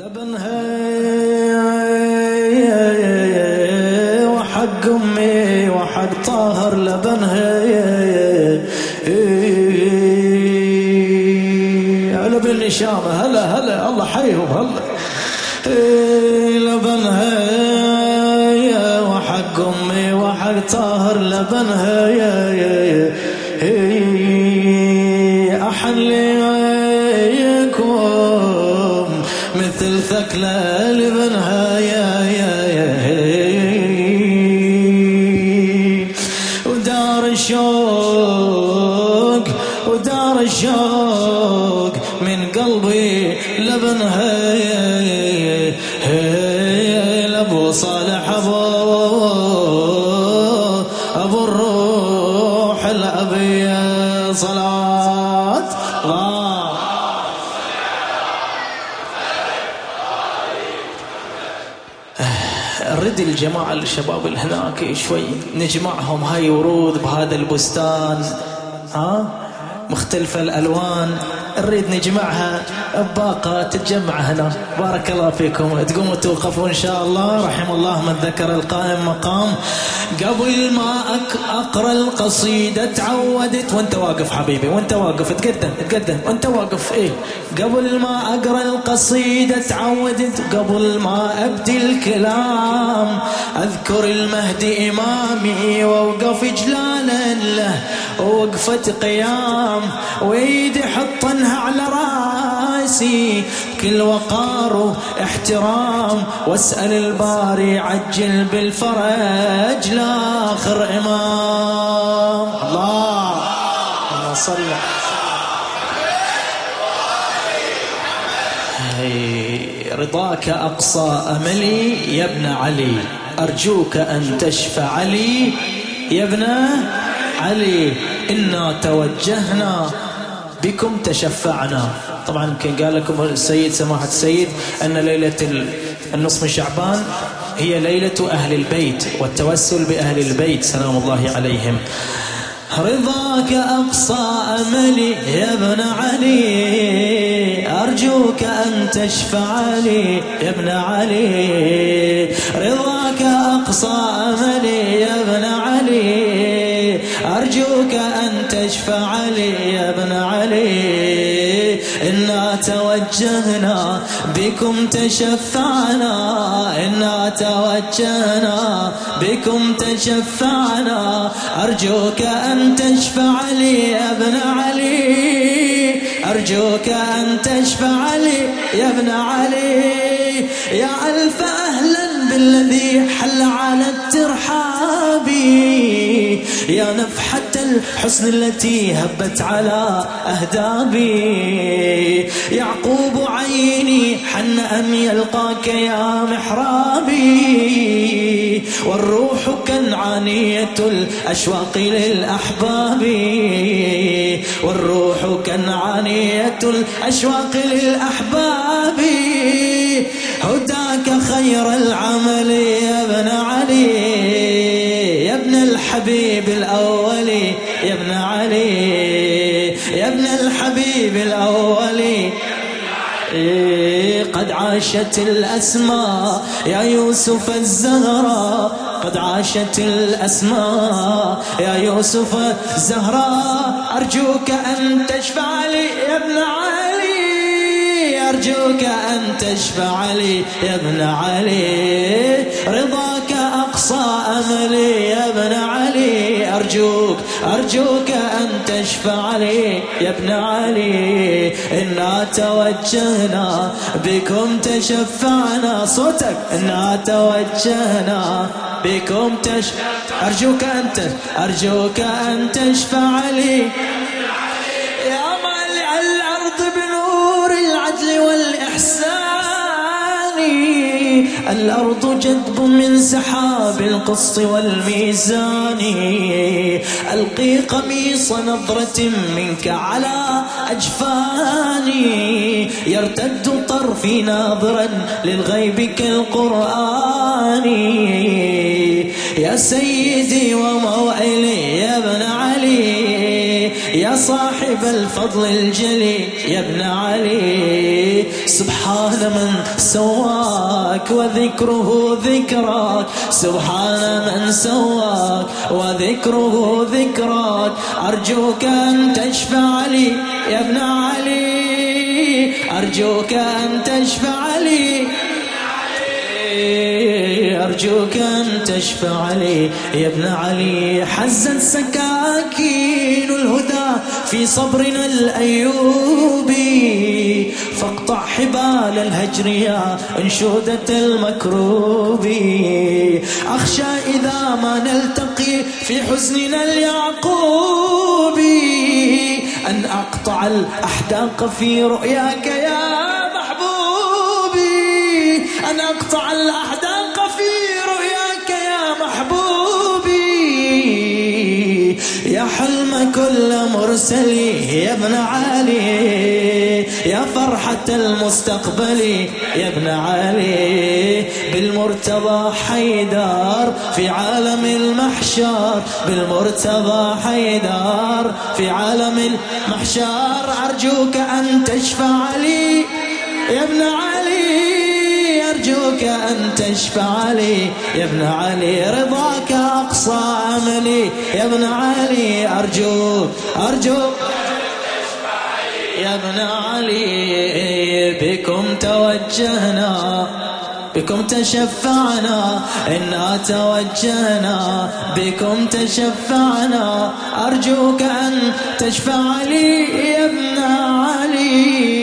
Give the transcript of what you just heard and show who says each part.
Speaker 1: لبنها وحق أمي وحق طاهر لبنها هلا بالنشامة هلا هلا الله حيهم هلا. لبنها وحق أمي وحق طاهر لبنها احن ليكم ثكلة لبنها يا يا يا ودار الشوق ودار الشوق من قلبي لبنها لأبو صالح أبو أبو الروح الابي صلاة نرد الجماعة الشباب اللي هناك شوي. نجمعهم. هاي ورود بهذا البستان. ها؟ مختلفة الألوان. نريد نجمعها بباقة تتجمع هنا. بارك الله فيكم. تقوموا توقفوا إن شاء الله. رحم الله من ذكر القائم مقام. قبل ما أقرأ القصيدة تعودت. وانت واقف حبيبي وانت واقف. تقدم تقدم. وانت واقف إيه. قبل ما أقرأ القصيدة تعودت. قبل ما أبدي الكلام. أذكر المهدي إمامي وأوقف إجلالا له. ووقفة قيام. ويدي حطنها على رأسي. كل وقار واحترام واسأل الباري عجل بالفرج لآخر إمام. الله. اللهم صل هي، رضاك أقصى أملي. يا ابن علي أرجوك أن تشفع لي. يا ابن علي إنا توجهنا بكم تشفعنا. طبعا يمكن قال لكم السيد سماحة السيد أن ليلة ال- النصف من شعبان هي ليلة أهل البيت والتوسل بأهل البيت سلام الله عليهم. رضاك أقصى أملي يا ابن علي أرجوك أن تشفع لي يا ابن علي. رضاك أقصى أملي يا ابن علي أرجوك أن تشفع لي يا ابن علي. إنا توجهنا بكم تشفعنا. إنا توجهنا بكم تشفعنا. أرجوك أن تشفع لي يا ابن علي. أرجوك أن تشفع لي يا ابن علي. يا ألف أهلا بالذي حل على الترحاب. يا نفحة الحسن التي هبت على أهدابي. يعقوب عيني حن أن يلقاك يا محرابي. والروح كنعانية الأشواق للأحباب. والروح كنعانية الأشواق للأحباب. هداك خير العمل يا ابن علي. يا ابن الحبيب الأولي يا ابن علي يا ابن الحبيب الأولي إيه قد عاشت الأسماء يا يوسف الزهراء. قد عاشت الأسماء يا يوسف الزهراء. أرجوك أن تشفع لي يا ابن علي أرجوك أن تشفع لي يا ابن علي. رضاك أقصى أملي يا ابن علي. أرجوك أرجوك أن تشفع لي يا ابن علي. إنا توجهنا بكم تشفعنا. صوتك. إنا توجهنا بكم تش أرجوك أنت أرجوك أن تشفع لي. الأرض جدب من سحاب القسط والميزان. ألقي قميص نظرة منك على أجفاني يرتد طرفي ناظرا للغيب كالقرآن. يا سيدي وموئلي يا ابن يا صاحب الفضل الجلي يا ابن علي سبحان من سواك وذكره ذكراك سبحان من سواك وذكره ذكراك. أرجوك أن تشفع لي يا ابن علي أرجوك أن تشفع لي أرجوك أن تشفع لي يا ابن علي. حزت سكاكين الهدى في صبرنا الأيوبي. فاقطع حبال الهجر يا أنشودة المكروبي. أخشى إذا ما نلتقي في حزننا اليعقوبي. أن أقطع الأحداق في رؤياك يا محبوبي. أن أقطع الأحداق كل مرسلي يا ابن علي يا فرحة المستقبل يا ابن علي. بالمرتضى حيدار في عالم المحشر بالمرتضى حيدار في عالم المحشر. أرجوك أن تشفع لي يا ابن علي أرجوك أن تشفع لي يا ابن علي. رضاك أقصى أملي يا ابن علي أرجوك أرجوك يا ابن علي بكم توجهنا بكم تشفعنا. إنا توجهنا بكم تشفعنا. أرجوك أن تشفع لي يا ابن علي.